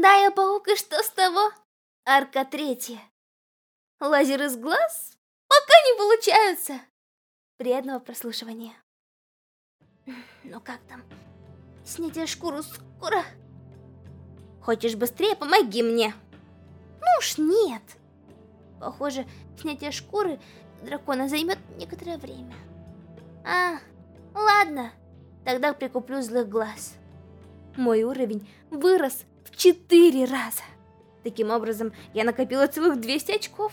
Да, я паук, и что с того? Арка третья. Лазер из глаз? Пока не получаются. Приятного прослушивания. Ну как там? Снятие шкуру скоро? Хочешь быстрее? Помоги мне. Ну уж нет. Похоже, снятие шкуры дракона займет некоторое время. А, ладно. Тогда прикуплю злых глаз. Мой уровень вырос 4 раза. Таким образом, я накопила целых 200 очков.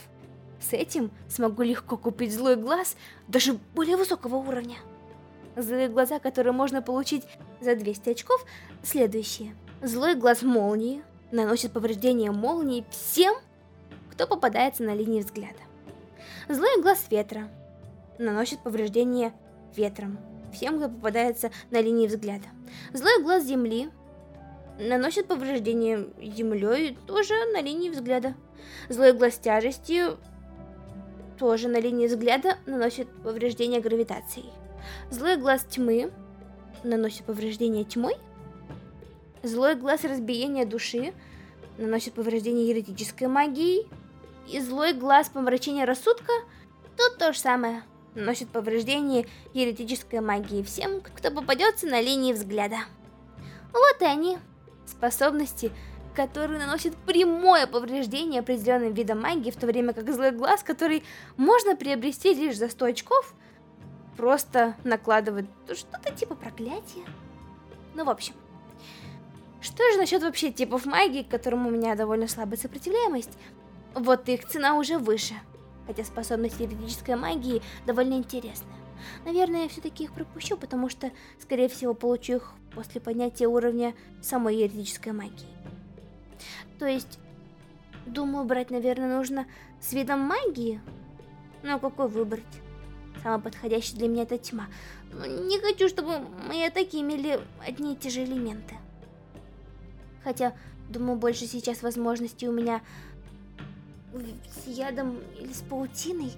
С этим смогу легко купить злой глаз даже более высокого уровня. Злые глаза, которые можно получить за 200 очков, следующие. Злой глаз молнии наносит повреждение молнии всем, кто попадается на линии взгляда. Злой глаз ветра наносит повреждение ветром всем, кто попадается на линии взгляда. Злой глаз земли наносит повреждение землей тоже на линии взгляда. Злой глаз тяжести тоже на линии взгляда наносит повреждение гравитацией. Злой глаз тьмы наносит повреждение тьмой. Злой глаз разбиения души наносит повреждение еретической магией. И злой глаз помрачения рассудка тут то же самое. Наносит повреждение еретической магии всем, кто попадется на линии взгляда. Вот и они способности, которые наносят прямое повреждение определенным видам магии, в то время как злой глаз, который можно приобрести лишь за 100 очков, просто накладывает что-то типа проклятия. Ну, в общем. Что же насчет вообще типов магии, к которым у меня довольно слабая сопротивляемость? Вот их цена уже выше. Хотя способности юридической магии довольно интересны. Наверное, я все-таки их пропущу, потому что, скорее всего, получу их после поднятия уровня самой юридической магии. То есть, думаю, брать, наверное, нужно с видом магии. Но какой выбрать? Самый подходящий для меня это тьма. Не хочу, чтобы мои атаки имели одни и те же элементы. Хотя, думаю, больше сейчас возможностей у меня с ядом или с паутиной.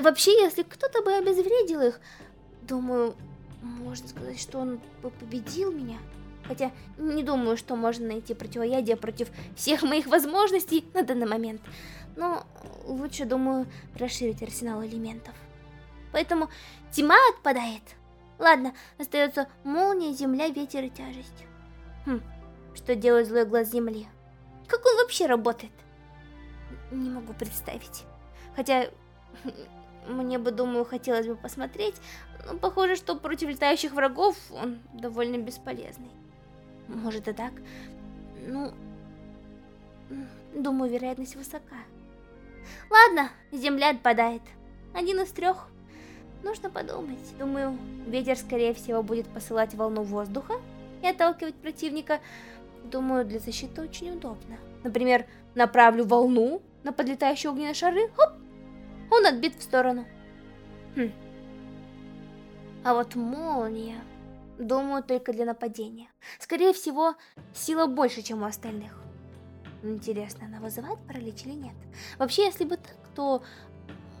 Вообще, если кто-то бы обезвредил их, думаю, можно сказать, что он победил меня. Хотя не думаю, что можно найти противоядие против всех моих возможностей на данный момент. Но лучше, думаю, расширить арсенал элементов. Поэтому тьма отпадает. Ладно, остается молния, земля, ветер и тяжесть. Хм, что делает злой глаз земли? Как он вообще работает? Не могу представить. Хотя мне бы, думаю, хотелось бы посмотреть, но похоже, что против летающих врагов он довольно бесполезный. Может и так. Ну, думаю, вероятность высока. Ладно, земля отпадает. Один из трех. Нужно подумать. Думаю, ветер, скорее всего, будет посылать волну воздуха и отталкивать противника. Думаю, для защиты очень удобно. Например, направлю волну на подлетающие огненные шары, хоп, он отбит в сторону. Хм. А вот молния... Думаю, только для нападения. Скорее всего, сила больше, чем у остальных. Интересно, она вызывает паралич или нет? Вообще, если бы так, то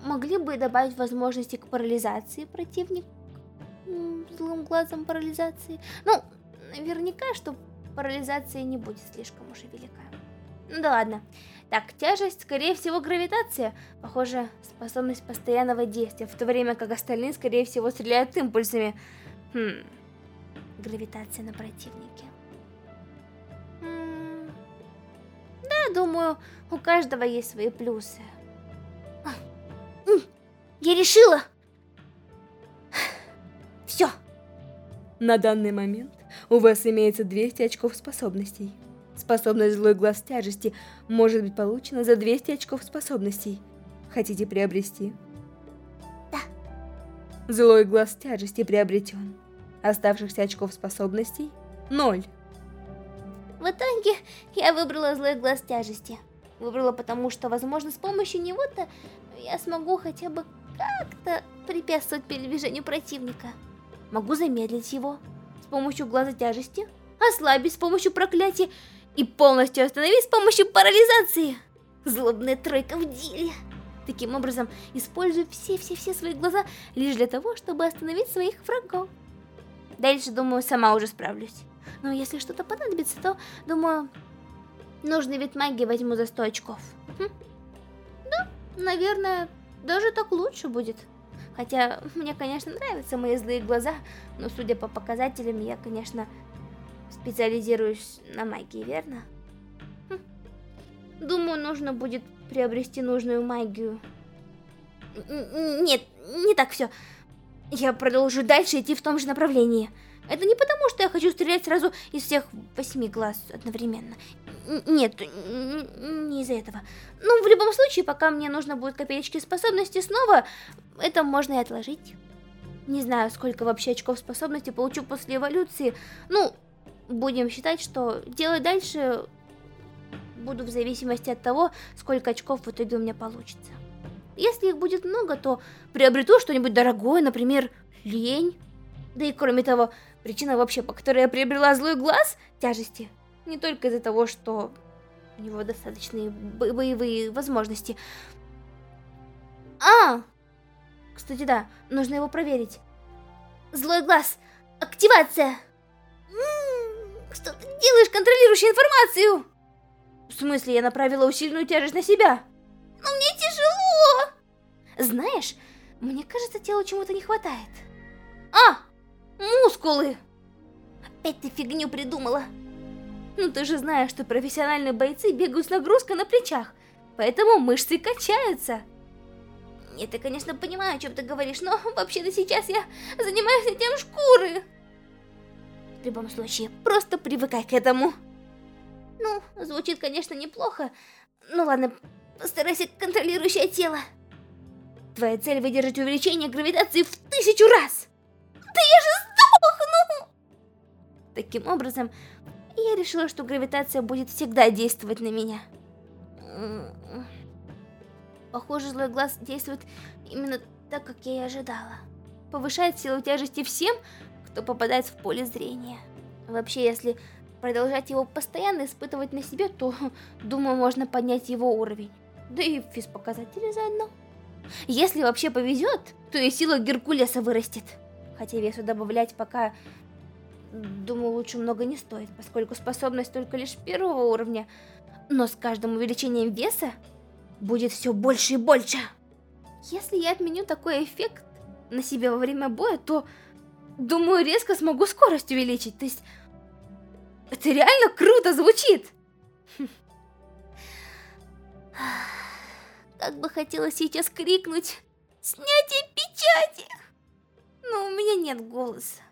могли бы добавить возможности к парализации противник злым глазом парализации. Ну, наверняка, что парализация не будет слишком уж и велика. Ну да ладно. Так, тяжесть, скорее всего, гравитация. Похоже, способность постоянного действия, в то время как остальные, скорее всего, стреляют импульсами. Хм. Гравитация на противнике. М да, думаю, у каждого есть свои плюсы. А, я решила! Все. На данный момент у вас имеется 200 очков способностей. Способность злой глаз тяжести может быть получена за 200 очков способностей. Хотите приобрести? Да. Злой глаз тяжести приобретен. Оставшихся очков способностей – ноль. В итоге я выбрала злой глаз тяжести. Выбрала потому, что, возможно, с помощью него-то я смогу хотя бы как-то препятствовать передвижению противника. Могу замедлить его с помощью глаза тяжести, ослабить с помощью проклятия и полностью остановить с помощью парализации. Злобная тройка в деле. Таким образом, использую все-все-все свои глаза лишь для того, чтобы остановить своих врагов. Дальше, думаю, сама уже справлюсь. Но если что-то понадобится, то, думаю, Нужный вид магии возьму за 100 очков. Хм. Да, наверное, даже так лучше будет. Хотя, мне, конечно, нравятся мои злые глаза, но судя по показателям, я, конечно, специализируюсь на магии, верно? Хм. Думаю, нужно будет приобрести нужную магию. Нет, не так все. Я продолжу дальше идти в том же направлении. Это не потому, что я хочу стрелять сразу из всех восьми глаз одновременно. Нет, не из-за этого. Ну, в любом случае, пока мне нужно будет копеечки способности снова, это можно и отложить. Не знаю, сколько вообще очков способности получу после эволюции. Ну, будем считать, что делать дальше буду в зависимости от того, сколько очков в итоге у меня получится. Если их будет много, то приобрету что-нибудь дорогое, например, лень. Да и кроме того, причина вообще, по которой я приобрела злой глаз тяжести, не только из-за того, что у него достаточные бо боевые возможности. А! Кстати, да, нужно его проверить. Злой глаз! Активация! Делаешь, контролирующий информацию? В смысле, я направила усиленную тяжесть на себя? Но мне тяжело! Знаешь, мне кажется, телу чего-то не хватает. А! Мускулы! Опять ты фигню придумала. Ну ты же знаешь, что профессиональные бойцы бегают с нагрузкой на плечах, поэтому мышцы качаются. Нет, я, конечно, понимаю, о чем ты говоришь, но вообще-то сейчас я занимаюсь этим шкуры. В любом случае, просто привыкай к этому. Ну, звучит, конечно, неплохо. Ну ладно, постарайся контролирующее тело. Твоя цель выдержать увеличение гравитации в тысячу раз. Да я же сдохну! Таким образом, я решила, что гравитация будет всегда действовать на меня. Похоже, злой глаз действует именно так, как я и ожидала. Повышает силу тяжести всем, кто попадает в поле зрения. Вообще, если продолжать его постоянно испытывать на себе, то, думаю, можно поднять его уровень. Да и физпоказатели заодно. Если вообще повезет, то и сила Геркулеса вырастет. Хотя весу добавлять пока, думаю, лучше много не стоит, поскольку способность только лишь первого уровня. Но с каждым увеличением веса будет все больше и больше. Если я отменю такой эффект на себе во время боя, то, думаю, резко смогу скорость увеличить. То есть, это реально круто звучит. Как бы хотелось сейчас крикнуть «Снятие печати!» Но у меня нет голоса.